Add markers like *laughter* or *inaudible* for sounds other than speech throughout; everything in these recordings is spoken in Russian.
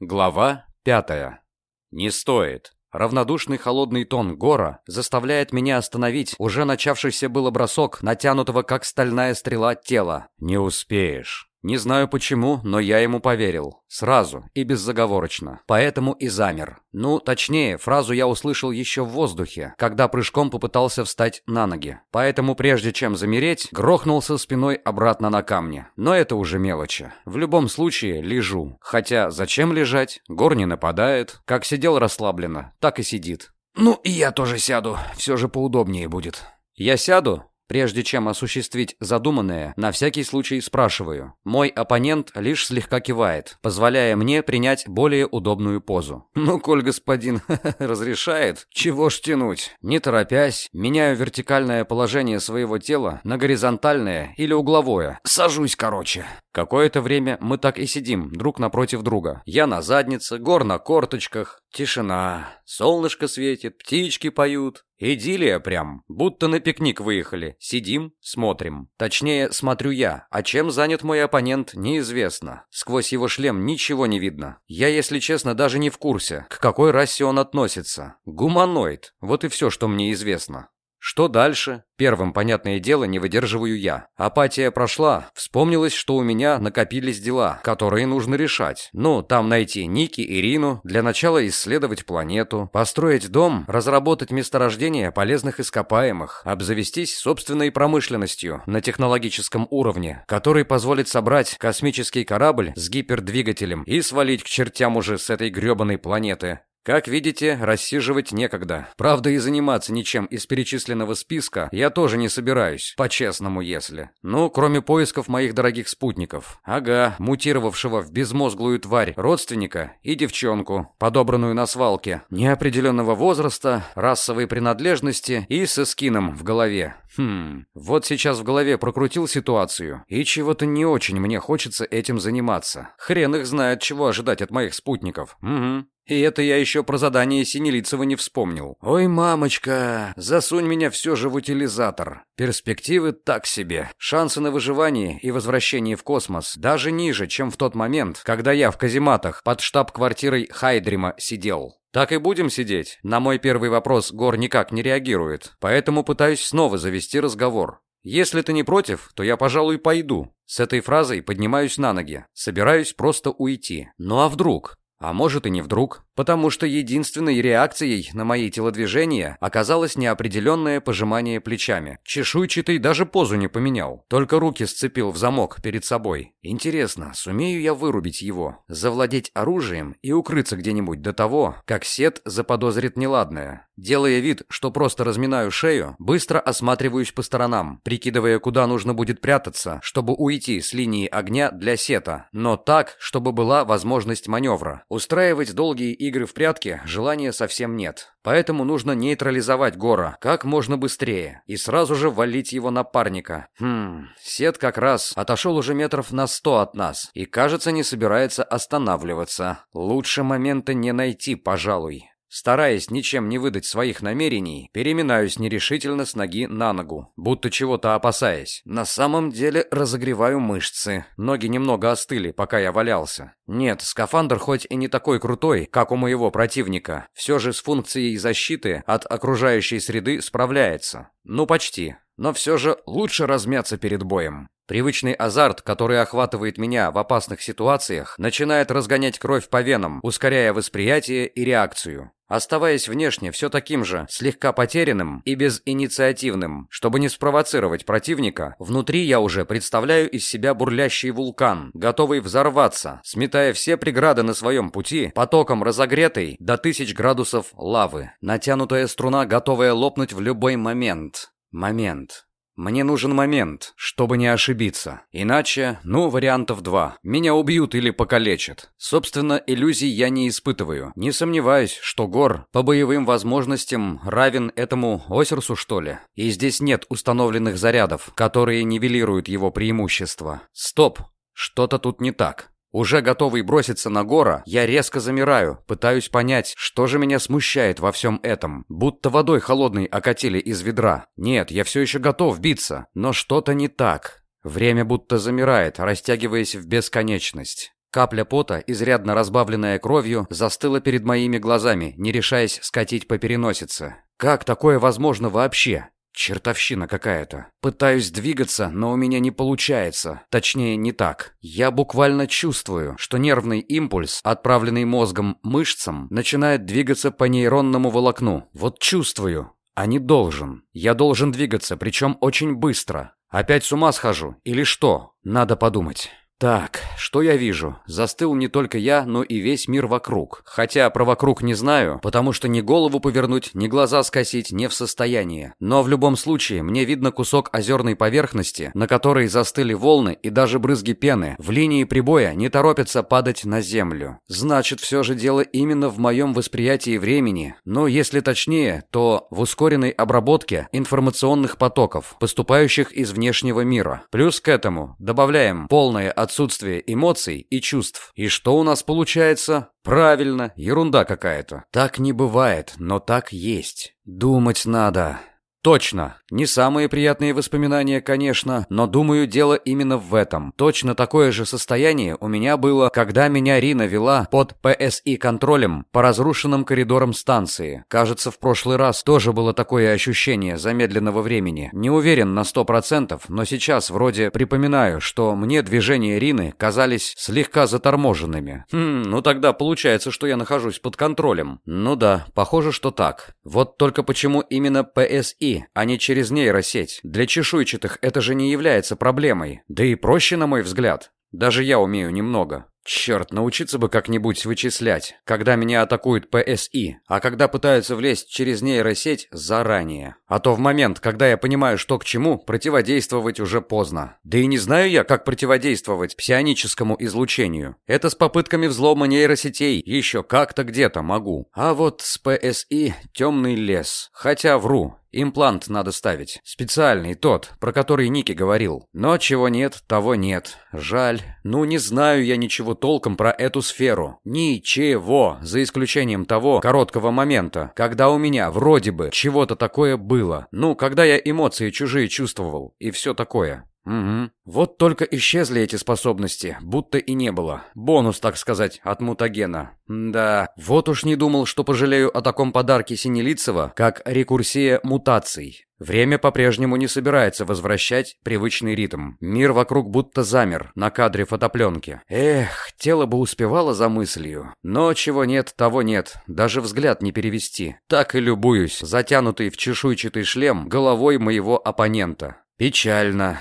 Глава пятая. Не стоит. Равнодушный холодный тон Гора заставляет меня остановить уже начавшийся было бросок, натянутого как стальная стрела тела. Не успеешь. Не знаю почему, но я ему поверил. Сразу и беззаговорочно. Поэтому и замер. Ну, точнее, фразу я услышал еще в воздухе, когда прыжком попытался встать на ноги. Поэтому прежде чем замереть, грохнулся спиной обратно на камни. Но это уже мелочи. В любом случае, лежу. Хотя зачем лежать? Гор не нападает. Как сидел расслабленно, так и сидит. Ну, и я тоже сяду. Все же поудобнее будет. Я сяду, Прежде чем осуществить задуманное, на всякий случай спрашиваю. Мой оппонент лишь слегка кивает, позволяя мне принять более удобную позу. Ну, коль господин *laughs* разрешает, чего ж тянуть? Не торопясь, меняю вертикальное положение своего тела на горизонтальное или угловое. Сажусь короче. Какое-то время мы так и сидим, друг напротив друга. Я на заднице, гор на корточках. Тишина. Солнышко светит, птички поют. Идиллия прям. Будто на пикник выехали. Сидим, смотрим. Точнее, смотрю я. А чем занят мой оппонент, неизвестно. Сквозь его шлем ничего не видно. Я, если честно, даже не в курсе, к какой расе он относится. Гуманоид. Вот и все, что мне известно. Что дальше? Первым, понятное дело, не выдерживаю я. Апатия прошла. Вспомнилось, что у меня накопились дела, которые нужно решать. Ну, там найти Ники, Ирину, для начала исследовать планету, построить дом, разработать месторождение полезных ископаемых, обзавестись собственной промышленностью на технологическом уровне, который позволит собрать космический корабль с гипердвигателем и свалить к чертям уже с этой гребаной планеты. Как видите, рассиживать некогда. Правда, и заниматься ничем из перечисленного списка я тоже не собираюсь, по-честному если. Ну, кроме поисков моих дорогих спутников. Ага, мутировавшего в безмозглую тварь родственника и девчонку, подобранную на свалке, неопределенного возраста, расовой принадлежности и со скином в голове. Хм, вот сейчас в голове прокрутил ситуацию, и чего-то не очень мне хочется этим заниматься. Хрен их знает, чего ожидать от моих спутников. Угу. И это я еще про задание Синелицева не вспомнил. Ой, мамочка, засунь меня все же в утилизатор. Перспективы так себе. Шансы на выживание и возвращение в космос даже ниже, чем в тот момент, когда я в казематах под штаб-квартирой Хайдрима сидел. Так и будем сидеть. На мой первый вопрос Гор никак не реагирует, поэтому пытаюсь снова завести разговор. Если ты не против, то я, пожалуй, пойду. С этой фразой поднимаюсь на ноги. Собираюсь просто уйти. Ну а вдруг? А может и не вдруг, потому что единственной реакцией на мои телодвижения оказалось неопределенное пожимание плечами. Чешуйчатый даже позу не поменял, только руки сцепил в замок перед собой. Интересно, сумею я вырубить его, завладеть оружием и укрыться где-нибудь до того, как Сет заподозрит неладное? Делая вид, что просто разминаю шею, быстро осматриваюсь по сторонам, прикидывая, куда нужно будет прятаться, чтобы уйти с линии огня для Сета, но так, чтобы была возможность маневра. Устраивать долгие игры в прятки желания совсем нет. Поэтому нужно нейтрализовать Гора как можно быстрее и сразу же валить его напарника. Хм, Сет как раз отошел уже метров на сто от нас и, кажется, не собирается останавливаться. Лучше момента не найти, пожалуй. Стараясь ничем не выдать своих намерений, переминаюсь нерешительно с ноги на ногу, будто чего-то опасаясь. На самом деле разогреваю мышцы. Ноги немного остыли, пока я валялся. Нет, скафандр хоть и не такой крутой, как у моего противника, все же с функцией защиты от окружающей среды справляется. Ну, почти. Но все же лучше размяться перед боем. Привычный азарт, который охватывает меня в опасных ситуациях, начинает разгонять кровь по венам, ускоряя восприятие и реакцию. Оставаясь внешне все таким же, слегка потерянным и безинициативным, чтобы не спровоцировать противника, внутри я уже представляю из себя бурлящий вулкан, готовый взорваться, сметая все преграды на своем пути потоком разогретой до тысяч градусов лавы. Натянутая струна, готовая лопнуть в любой момент. Момент. Мне нужен момент, чтобы не ошибиться. Иначе, ну, вариантов два. Меня убьют или покалечат. Собственно, иллюзий я не испытываю. Не сомневаюсь, что Гор по боевым возможностям равен этому Осерсу, что ли. И здесь нет установленных зарядов, которые нивелируют его преимущество. Стоп! Что-то тут не так. Уже готовый броситься на Гора, я резко замираю, пытаюсь понять, что же меня смущает во всем этом. Будто водой холодной окатили из ведра. Нет, я все еще готов биться, но что-то не так. Время будто замирает, растягиваясь в бесконечность. Капля пота, изрядно разбавленная кровью, застыла перед моими глазами, не решаясь скатить по переносице. Как такое возможно вообще? Чертовщина какая-то. Пытаюсь двигаться, но у меня не получается. Точнее, не так. Я буквально чувствую, что нервный импульс, отправленный мозгом мышцам, начинает двигаться по нейронному волокну. Вот чувствую, а не должен. Я должен двигаться, причем очень быстро. Опять с ума схожу? Или что? Надо подумать. Так, что я вижу? Застыл не только я, но и весь мир вокруг. Хотя про вокруг не знаю, потому что ни голову повернуть, ни глаза скосить не в состоянии. Но в любом случае, мне видно кусок озерной поверхности, на которой застыли волны и даже брызги пены. В линии прибоя не торопятся падать на землю. Значит, все же дело именно в моем восприятии времени. Но если точнее, то в ускоренной обработке информационных потоков, поступающих из внешнего мира. Плюс к этому добавляем полное отсутствие эмоций и чувств. И что у нас получается? Правильно, ерунда какая-то. Так не бывает, но так есть. Думать надо. Точно. Не самые приятные воспоминания, конечно, но думаю, дело именно в этом. Точно такое же состояние у меня было, когда меня Рина вела под ПСИ контролем по разрушенным коридорам станции. Кажется, в прошлый раз тоже было такое ощущение замедленного времени. Не уверен на сто процентов, но сейчас вроде припоминаю, что мне движения Рины казались слегка заторможенными. Хм, ну тогда получается, что я нахожусь под контролем. Ну да, похоже, что так. Вот только почему именно ПСИ а не через нейросеть. Для чешуйчатых это же не является проблемой. Да и проще, на мой взгляд. Даже я умею немного. Черт, научиться бы как-нибудь вычислять, когда меня атакует ПСИ, а когда пытаются влезть через нейросеть заранее. А то в момент, когда я понимаю, что к чему, противодействовать уже поздно. Да и не знаю я, как противодействовать псионическому излучению. Это с попытками взлома нейросетей еще как-то где-то могу. А вот с ПСИ темный лес. Хотя вру, Имплант надо ставить. Специальный, тот, про который Ники говорил. Но чего нет, того нет. Жаль. Ну, не знаю я ничего толком про эту сферу. Ничего, за исключением того короткого момента, когда у меня вроде бы чего-то такое было. Ну, когда я эмоции чужие чувствовал и все такое. Угу. Вот только исчезли эти способности, будто и не было. Бонус, так сказать, от мутагена. Да, вот уж не думал, что пожалею о таком подарке Синелицева, как рекурсия мутаций. Время по-прежнему не собирается возвращать привычный ритм. Мир вокруг будто замер на кадре фотопленки. Эх, тело бы успевало за мыслью. Но чего нет, того нет. Даже взгляд не перевести. Так и любуюсь, затянутый в чешуйчатый шлем головой моего оппонента. Печально.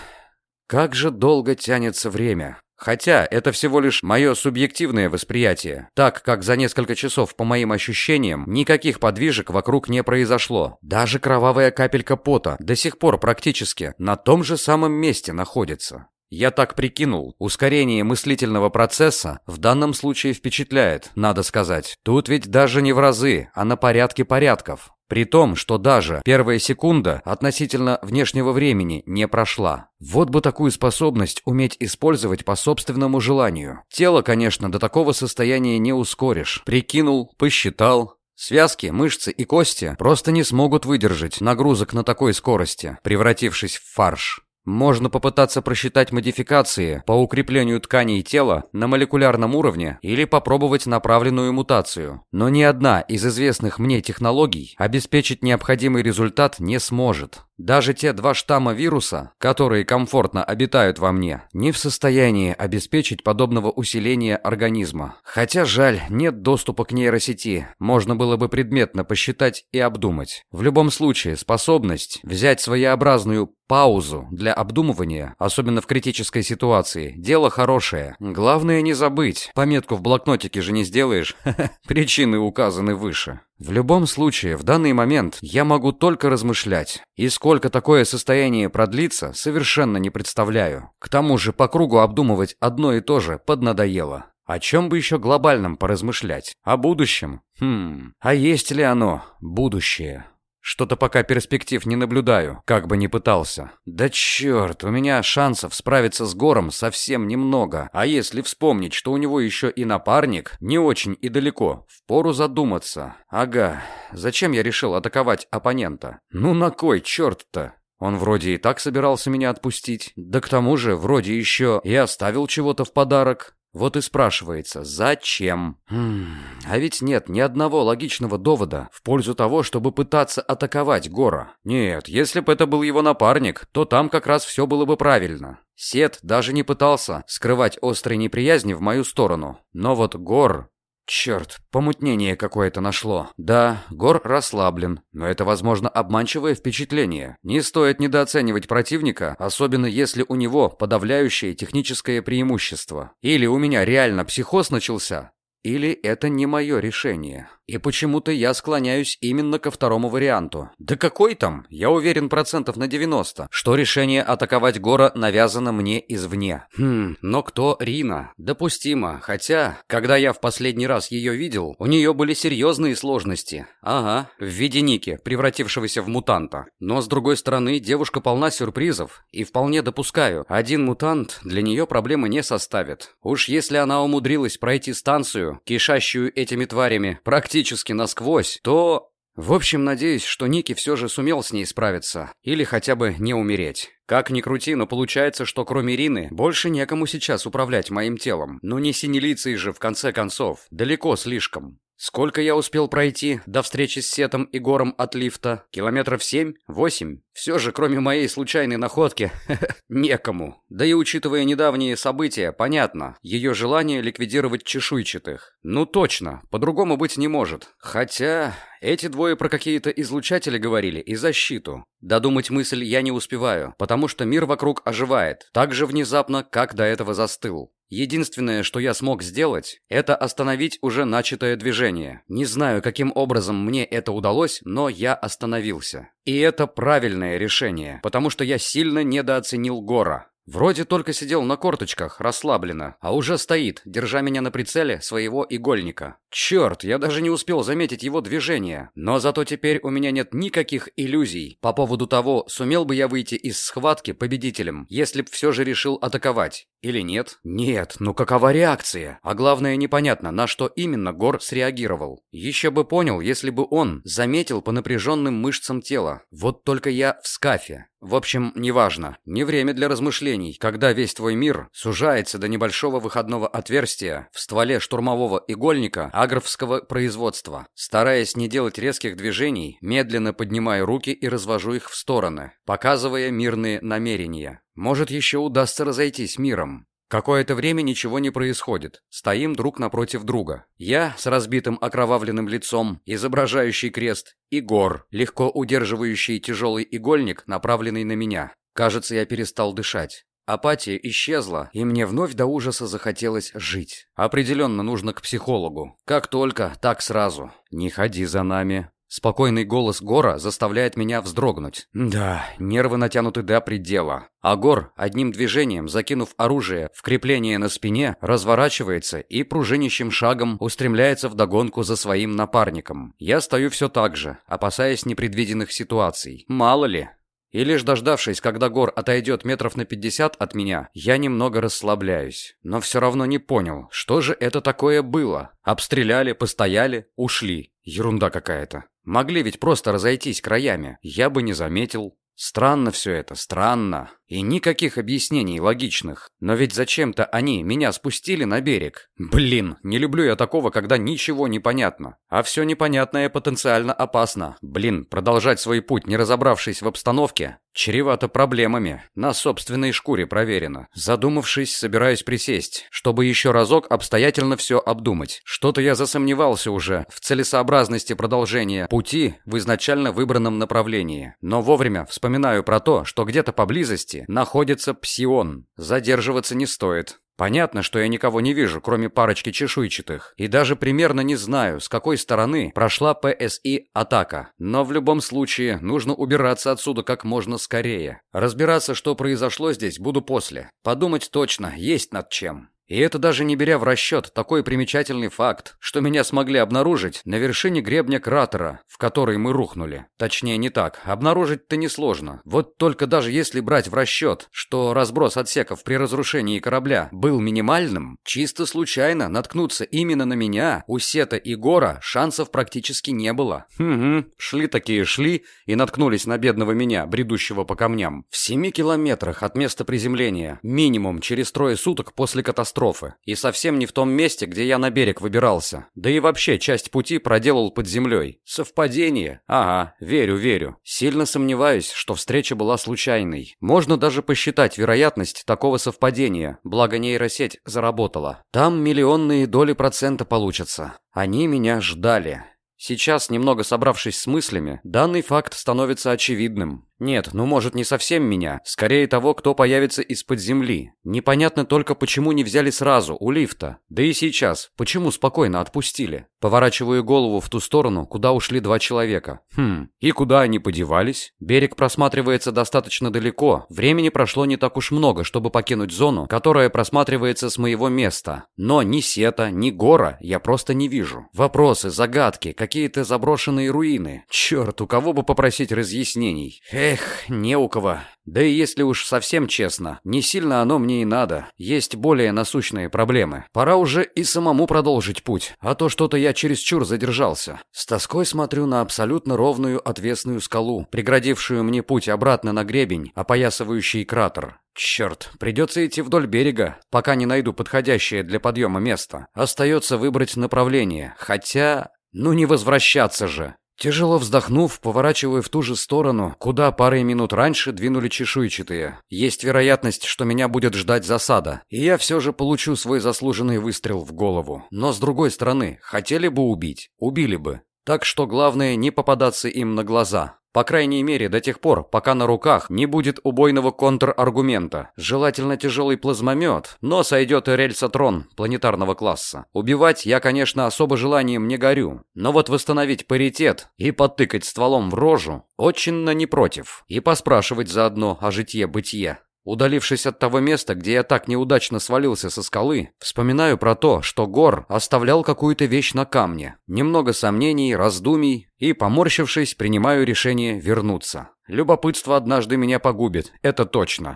Как же долго тянется время. Хотя это всего лишь мое субъективное восприятие, так как за несколько часов, по моим ощущениям, никаких подвижек вокруг не произошло. Даже кровавая капелька пота до сих пор практически на том же самом месте находится. Я так прикинул, ускорение мыслительного процесса в данном случае впечатляет, надо сказать. Тут ведь даже не в разы, а на порядке порядков. При том, что даже первая секунда относительно внешнего времени не прошла. Вот бы такую способность уметь использовать по собственному желанию. Тело, конечно, до такого состояния не ускоришь. Прикинул, посчитал, Связки, мышцы и кости просто не смогут выдержать нагрузок на такой скорости, превратившись в фарш. Можно попытаться просчитать модификации по укреплению тканей тела на молекулярном уровне или попробовать направленную мутацию. Но ни одна из известных мне технологий обеспечить необходимый результат не сможет. Даже те два штамма вируса, которые комфортно обитают во мне, не в состоянии обеспечить подобного усиления организма. Хотя жаль, нет доступа к нейросети. Можно было бы предметно посчитать и обдумать. В любом случае, способность взять своеобразную паузу для обдумывания, особенно в критической ситуации, дело хорошее. Главное не забыть. Пометку в блокнотике же не сделаешь. *laughs* Причины указаны выше. В любом случае, в данный момент я могу только размышлять. И сколько такое состояние продлится, совершенно не представляю. К тому же по кругу обдумывать одно и то же поднадоело. О чем бы еще глобальном поразмышлять? О будущем? Хм, а есть ли оно, будущее? Что-то пока перспектив не наблюдаю, как бы ни пытался. Да черт, у меня шансов справиться с Гором совсем немного. А если вспомнить, что у него еще и напарник, не очень и далеко, впору задуматься. Ага, зачем я решил атаковать оппонента? Ну на кой черт-то? Он вроде и так собирался меня отпустить. Да к тому же, вроде еще и оставил чего-то в подарок. Вот и спрашивается, зачем? Хм, а ведь нет ни одного логичного довода в пользу того, чтобы пытаться атаковать Гора. Нет, если бы это был его напарник, то там как раз все было бы правильно. Сет даже не пытался скрывать острой неприязни в мою сторону. Но вот Гор... Черт, помутнение какое-то нашло. Да, Гор расслаблен, но это, возможно, обманчивое впечатление. Не стоит недооценивать противника, особенно если у него подавляющее техническое преимущество. Или у меня реально психоз начался, или это не мое решение. И почему-то я склоняюсь именно ко второму варианту. Да какой там? Я уверен процентов на 90, что решение атаковать Гора навязано мне извне. Хм, но кто Рина? Допустимо. Хотя, когда я в последний раз ее видел, у нее были серьезные сложности. Ага, в виде Ники, превратившегося в мутанта. Но с другой стороны, девушка полна сюрпризов. И вполне допускаю, один мутант для нее проблемы не составит. Уж если она умудрилась пройти станцию, кишащую этими тварями, практически практически насквозь, то... В общем, надеюсь, что Ники все же сумел с ней справиться. Или хотя бы не умереть. Как ни крути, но получается, что кроме Рины, больше некому сейчас управлять моим телом. Ну не синелицей же, в конце концов. Далеко слишком. Сколько я успел пройти до встречи с Сетом и Гором от лифта? Километров семь? Восемь? Все же, кроме моей случайной находки, *laughs* некому. Да и учитывая недавние события, понятно, ее желание ликвидировать чешуйчатых. Ну точно, по-другому быть не может. Хотя, эти двое про какие-то излучатели говорили и защиту. Додумать мысль я не успеваю, потому что мир вокруг оживает, так же внезапно, как до этого застыл. Единственное, что я смог сделать, это остановить уже начатое движение. Не знаю, каким образом мне это удалось, но я остановился. И это правильное решение, потому что я сильно недооценил Гора. Вроде только сидел на корточках, расслабленно, а уже стоит, держа меня на прицеле своего игольника. Черт, я даже не успел заметить его движение. Но зато теперь у меня нет никаких иллюзий по поводу того, сумел бы я выйти из схватки победителем, если б все же решил атаковать. Или нет? Нет, ну какова реакция? А главное, непонятно, на что именно Гор среагировал. Еще бы понял, если бы он заметил по напряженным мышцам тела. Вот только я в скафе. В общем, неважно. Не время для размышлений, когда весь твой мир сужается до небольшого выходного отверстия в стволе штурмового игольника агровского производства. Стараясь не делать резких движений, медленно поднимаю руки и развожу их в стороны, показывая мирные намерения. Может, еще удастся разойтись миром. Какое-то время ничего не происходит. Стоим друг напротив друга. Я с разбитым окровавленным лицом, изображающий крест, и Гор, легко удерживающий тяжелый игольник, направленный на меня. Кажется, я перестал дышать. Апатия исчезла, и мне вновь до ужаса захотелось жить. Определенно нужно к психологу. Как только, так сразу. Не ходи за нами. Спокойный голос Гора заставляет меня вздрогнуть. Да, нервы натянуты до предела. А Гор, одним движением, закинув оружие в крепление на спине, разворачивается и пружинищим шагом устремляется в догонку за своим напарником. Я стою все так же, опасаясь непредвиденных ситуаций. Мало ли, и лишь дождавшись, когда Гор отойдет метров на пятьдесят от меня, я немного расслабляюсь. Но все равно не понял, что же это такое было. Обстреляли, постояли, ушли. Ерунда какая-то. Могли ведь просто разойтись краями. Я бы не заметил. Странно все это, странно. И никаких объяснений логичных. Но ведь зачем-то они меня спустили на берег. Блин, не люблю я такого, когда ничего не понятно. А все непонятное потенциально опасно. Блин, продолжать свой путь, не разобравшись в обстановке, чревато проблемами. На собственной шкуре проверено. Задумавшись, собираюсь присесть, чтобы еще разок обстоятельно все обдумать. Что-то я засомневался уже в целесообразности продолжения пути в изначально выбранном направлении. Но вовремя вспоминаю про то, что где-то поблизости находится псион. Задерживаться не стоит. Понятно, что я никого не вижу, кроме парочки чешуйчатых, и даже примерно не знаю, с какой стороны прошла ПСИ атака. Но в любом случае, нужно убираться отсюда как можно скорее. Разбираться, что произошло здесь, буду после. Подумать точно, есть над чем. И это даже не беря в расчет такой примечательный факт, что меня смогли обнаружить на вершине гребня кратера, в который мы рухнули. Точнее, не так. Обнаружить-то несложно. Вот только даже если брать в расчет, что разброс отсеков при разрушении корабля был минимальным, чисто случайно наткнуться именно на меня, у Сета и Гора шансов практически не было. Угу, шли такие шли и наткнулись на бедного меня, бредущего по камням. В семи километрах от места приземления, минимум через трое суток после катастрофы, катастрофы. И совсем не в том месте, где я на берег выбирался. Да и вообще часть пути проделал под землей. Совпадение? Ага, верю, верю. Сильно сомневаюсь, что встреча была случайной. Можно даже посчитать вероятность такого совпадения, благо нейросеть заработала. Там миллионные доли процента получатся. Они меня ждали. Сейчас, немного собравшись с мыслями, данный факт становится очевидным. Нет, ну может не совсем меня, скорее того, кто появится из-под земли. Непонятно только, почему не взяли сразу, у лифта. Да и сейчас, почему спокойно отпустили. Поворачиваю голову в ту сторону, куда ушли два человека. Хм, и куда они подевались? Берег просматривается достаточно далеко, времени прошло не так уж много, чтобы покинуть зону, которая просматривается с моего места. Но ни сета, ни гора я просто не вижу. Вопросы, загадки, какие-то заброшенные руины. Черт, у кого бы попросить разъяснений? Эх, не у кого. Да и если уж совсем честно, не сильно оно мне и надо. Есть более насущные проблемы. Пора уже и самому продолжить путь, а то что-то я чересчур задержался. С тоской смотрю на абсолютно ровную отвесную скалу, преградившую мне путь обратно на гребень, опоясывающий кратер. Черт, придется идти вдоль берега, пока не найду подходящее для подъема место. Остается выбрать направление, хотя... Ну не возвращаться же. Тяжело вздохнув, поворачиваю в ту же сторону, куда парой минут раньше двинули чешуйчатые. Есть вероятность, что меня будет ждать засада, и я все же получу свой заслуженный выстрел в голову. Но с другой стороны, хотели бы убить, убили бы. Так что главное не попадаться им на глаза. По крайней мере, до тех пор, пока на руках не будет убойного контраргумента. Желательно тяжелый плазмомет, но сойдет и рельсотрон планетарного класса. Убивать я, конечно, особо желанием не горю. Но вот восстановить паритет и подтыкать стволом в рожу очень не против. И поспрашивать заодно о житье-бытие. Удалившись от того места, где я так неудачно свалился со скалы, вспоминаю про то, что Гор оставлял какую-то вещь на камне. Немного сомнений, раздумий, и, поморщившись, принимаю решение вернуться. Любопытство однажды меня погубит, это точно.